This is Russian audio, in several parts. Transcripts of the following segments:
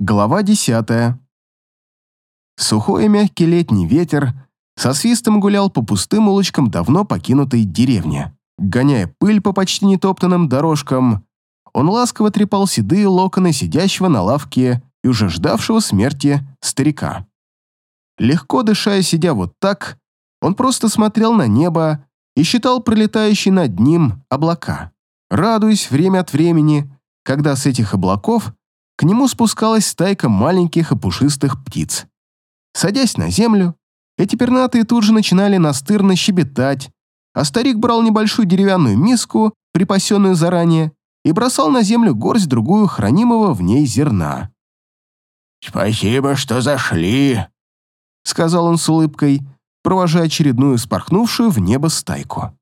Глава десятая. Сухой и мягкий летний ветер со свистом гулял по пустым улочкам давно покинутой деревни. Гоняя пыль по почти нетоптанным дорожкам, он ласково трепал седые локоны сидящего на лавке и уже ждавшего смерти старика. Легко дыша сидя вот так, он просто смотрел на небо и считал пролетающие над ним облака, радуясь время от времени, когда с этих облаков к нему спускалась стайка маленьких и пушистых птиц. Садясь на землю, эти пернатые тут же начинали настырно щебетать, а старик брал небольшую деревянную миску, припасенную заранее, и бросал на землю горсть-другую хранимого в ней зерна. «Спасибо, что зашли», — сказал он с улыбкой, провожая очередную спорхнувшую в небо стайку.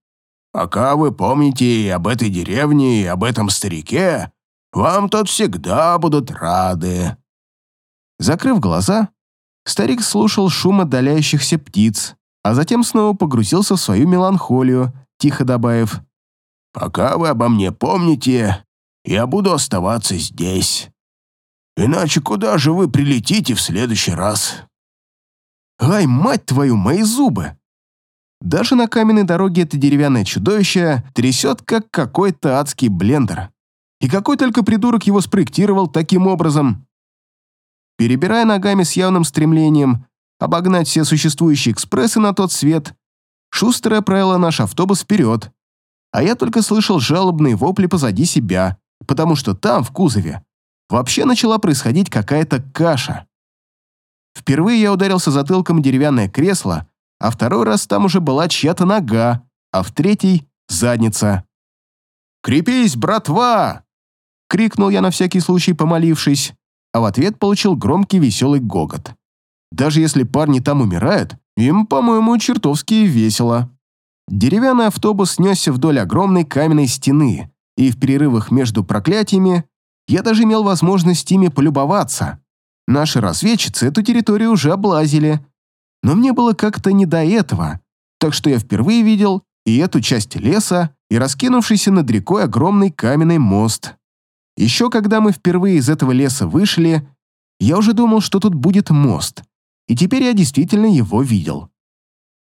«Пока вы помните об этой деревне, и об этом старике, вам тут всегда будут рады». Закрыв глаза, старик слушал шум отдаляющихся птиц, а затем снова погрузился в свою меланхолию, тихо добавив «Пока вы обо мне помните, я буду оставаться здесь. Иначе куда же вы прилетите в следующий раз?» «Ай, мать твою, мои зубы!» Даже на каменной дороге это деревянное чудовище трясет, как какой-то адский блендер. И какой только придурок его спроектировал таким образом. Перебирая ногами с явным стремлением обогнать все существующие экспрессы на тот свет, шустрая отправила наш автобус вперед, а я только слышал жалобные вопли позади себя, потому что там, в кузове, вообще начала происходить какая-то каша. Впервые я ударился затылком деревянное кресло, а второй раз там уже была чья-то нога, а в третий — задница. «Крепись, братва!» — крикнул я на всякий случай, помолившись, а в ответ получил громкий веселый гогот. Даже если парни там умирают, им, по-моему, чертовски весело. Деревянный автобус несся вдоль огромной каменной стены, и в перерывах между проклятиями я даже имел возможность ими полюбоваться. Наши разведчицы эту территорию уже облазили, но мне было как-то не до этого, так что я впервые видел и эту часть леса, и раскинувшийся над рекой огромный каменный мост. Еще когда мы впервые из этого леса вышли, я уже думал, что тут будет мост, и теперь я действительно его видел.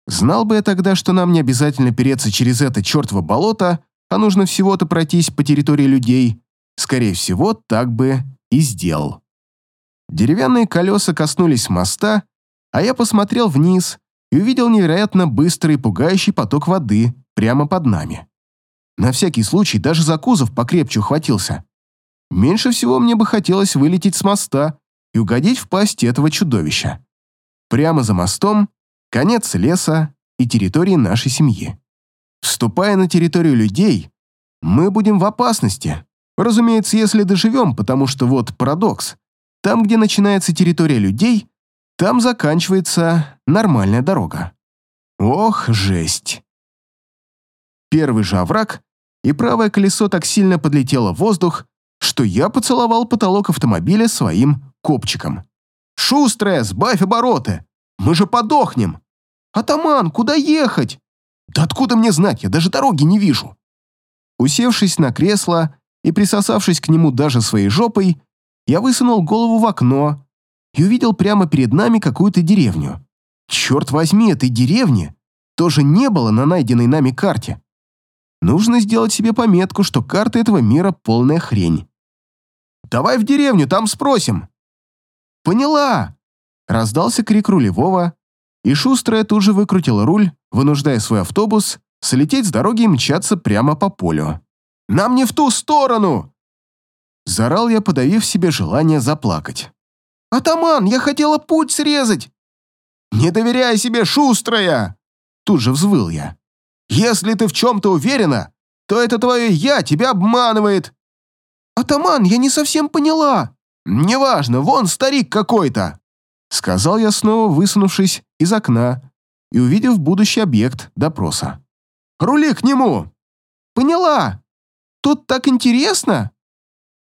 Знал бы я тогда, что нам не обязательно переться через это чертово болото, а нужно всего-то пройтись по территории людей, скорее всего, так бы и сделал. Деревянные колеса коснулись моста, а я посмотрел вниз и увидел невероятно быстрый и пугающий поток воды прямо под нами. На всякий случай даже за кузов покрепче ухватился. Меньше всего мне бы хотелось вылететь с моста и угодить в пасть этого чудовища. Прямо за мостом конец леса и территории нашей семьи. Вступая на территорию людей, мы будем в опасности. Разумеется, если доживем, потому что вот парадокс. Там, где начинается территория людей, там заканчивается нормальная дорога. Ох, жесть. Первый же овраг, и правое колесо так сильно подлетело в воздух, что я поцеловал потолок автомобиля своим копчиком. «Шустрая, сбавь обороты! Мы же подохнем!» «Атаман, куда ехать?» «Да откуда мне знать, я даже дороги не вижу!» Усевшись на кресло и присосавшись к нему даже своей жопой, я высунул голову в окно и увидел прямо перед нами какую-то деревню. Черт возьми, этой деревни тоже не было на найденной нами карте. Нужно сделать себе пометку, что карта этого мира полная хрень. «Давай в деревню, там спросим». «Поняла!» — раздался крик рулевого, и шустрая тут же выкрутила руль, вынуждая свой автобус слететь с дороги и мчаться прямо по полю. «Нам не в ту сторону!» Зарал я, подавив себе желание заплакать. «Атаман, я хотела путь срезать!» «Не доверяй себе, шустрая!» Тут же взвыл я. «Если ты в чем-то уверена, то это твое «я» тебя обманывает!» «Атаман, я не совсем поняла!» «Неважно, вон старик какой-то!» Сказал я снова, высунувшись из окна и увидев будущий объект допроса. «Рули к нему!» «Поняла! Тут так интересно!»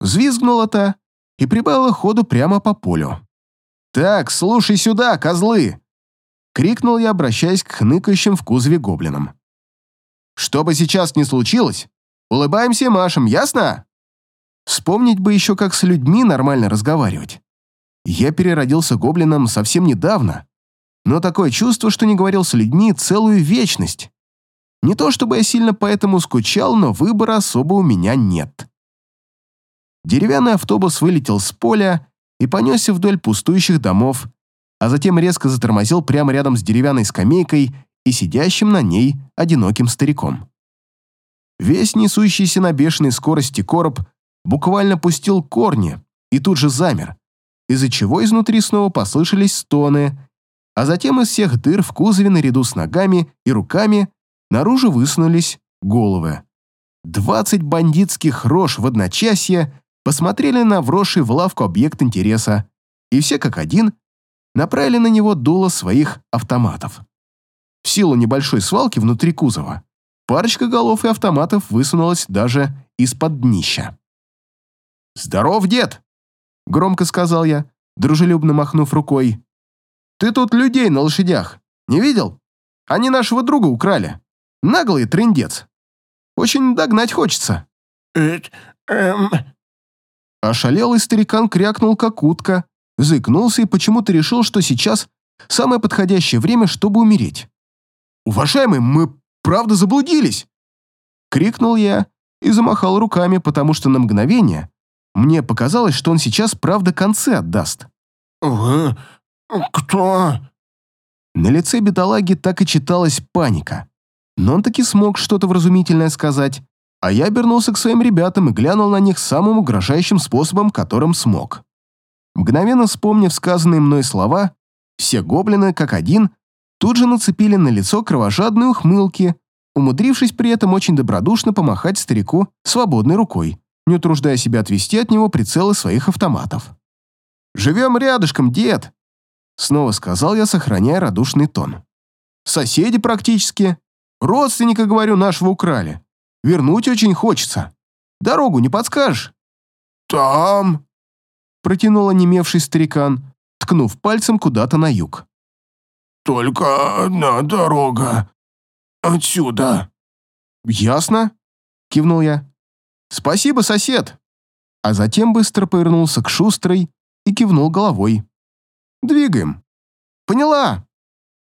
Взвизгнула-то и прибавила ходу прямо по полю. «Так, слушай сюда, козлы!» — крикнул я, обращаясь к хныкающим в кузове гоблинам. «Что бы сейчас ни случилось, улыбаемся и машем, ясно?» Вспомнить бы еще, как с людьми нормально разговаривать. Я переродился гоблином совсем недавно, но такое чувство, что не говорил с людьми целую вечность. Не то чтобы я сильно поэтому скучал, но выбора особо у меня нет. Деревянный автобус вылетел с поля и понесся вдоль пустующих домов, а затем резко затормозил прямо рядом с деревянной скамейкой и сидящим на ней одиноким стариком. Весь несущийся на бешеной скорости короб буквально пустил корни и тут же замер, из-за чего изнутри снова послышались стоны, а затем из всех дыр в кузове наряду с ногами и руками наружу высунулись головы. Двадцать бандитских рож в одночасье посмотрели на вросший в лавку объект интереса, и все как один направили на него дуло своих автоматов. В силу небольшой свалки внутри кузова парочка голов и автоматов высунулась даже из-под днища. «Здоров, дед!» — громко сказал я, дружелюбно махнув рукой. «Ты тут людей на лошадях не видел? Они нашего друга украли. Наглый трындец. Очень догнать хочется». «Это... эм...» Ошалелый старикан крякнул, как утка, заикнулся и почему-то решил, что сейчас самое подходящее время, чтобы умереть. «Уважаемый, мы правда заблудились!» Крикнул я и замахал руками, потому что на мгновение мне показалось, что он сейчас правда концы отдаст. «Вы... кто?» На лице бедолаги так и читалась паника. Но он таки смог что-то вразумительное сказать, а я обернулся к своим ребятам и глянул на них самым угрожающим способом, которым смог. Мгновенно вспомнив сказанные мной слова, все гоблины, как один, тут же нацепили на лицо кровожадные ухмылки, умудрившись при этом очень добродушно помахать старику свободной рукой, не утруждая себя отвести от него прицелы своих автоматов. «Живем рядышком, дед!» Снова сказал я, сохраняя радушный тон. «Соседи практически. Родственника, говорю, нашего украли. Вернуть очень хочется. Дорогу не подскажешь?» «Там...» Протянул онемевший старикан, ткнув пальцем куда-то на юг. «Только одна дорога. Отсюда». «Ясно?» — кивнул я. «Спасибо, сосед!» А затем быстро повернулся к Шустрой и кивнул головой. «Двигаем». «Поняла!»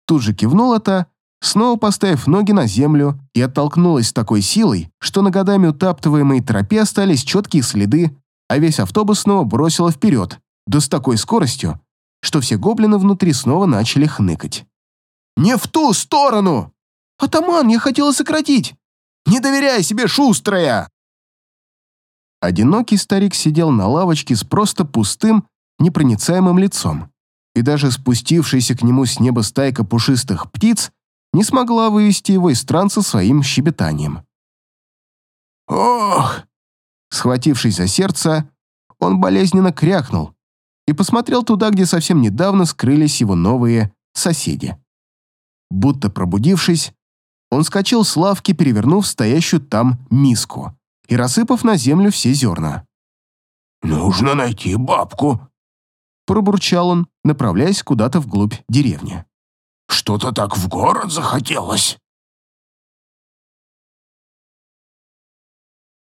Тут же кивнула та, снова поставив ноги на землю и оттолкнулась с такой силой, что на годами утаптываемой тропе остались четкие следы, а весь автобус снова бросило вперед, да с такой скоростью, что все гоблины внутри снова начали хныкать. «Не в ту сторону! Атаман, я хотела сократить! Не доверяй себе, шустрая!» Одинокий старик сидел на лавочке с просто пустым, непроницаемым лицом, и даже спустившаяся к нему с неба стайка пушистых птиц не смогла вывести его из транса своим щебетанием. «Ох!» Схватившись за сердце, он болезненно крякнул и посмотрел туда, где совсем недавно скрылись его новые соседи. Будто пробудившись, он скачал с лавки, перевернув стоящую там миску и рассыпав на землю все зерна. «Нужно найти бабку», — пробурчал он, направляясь куда-то вглубь деревни. Что-то так в город захотелось.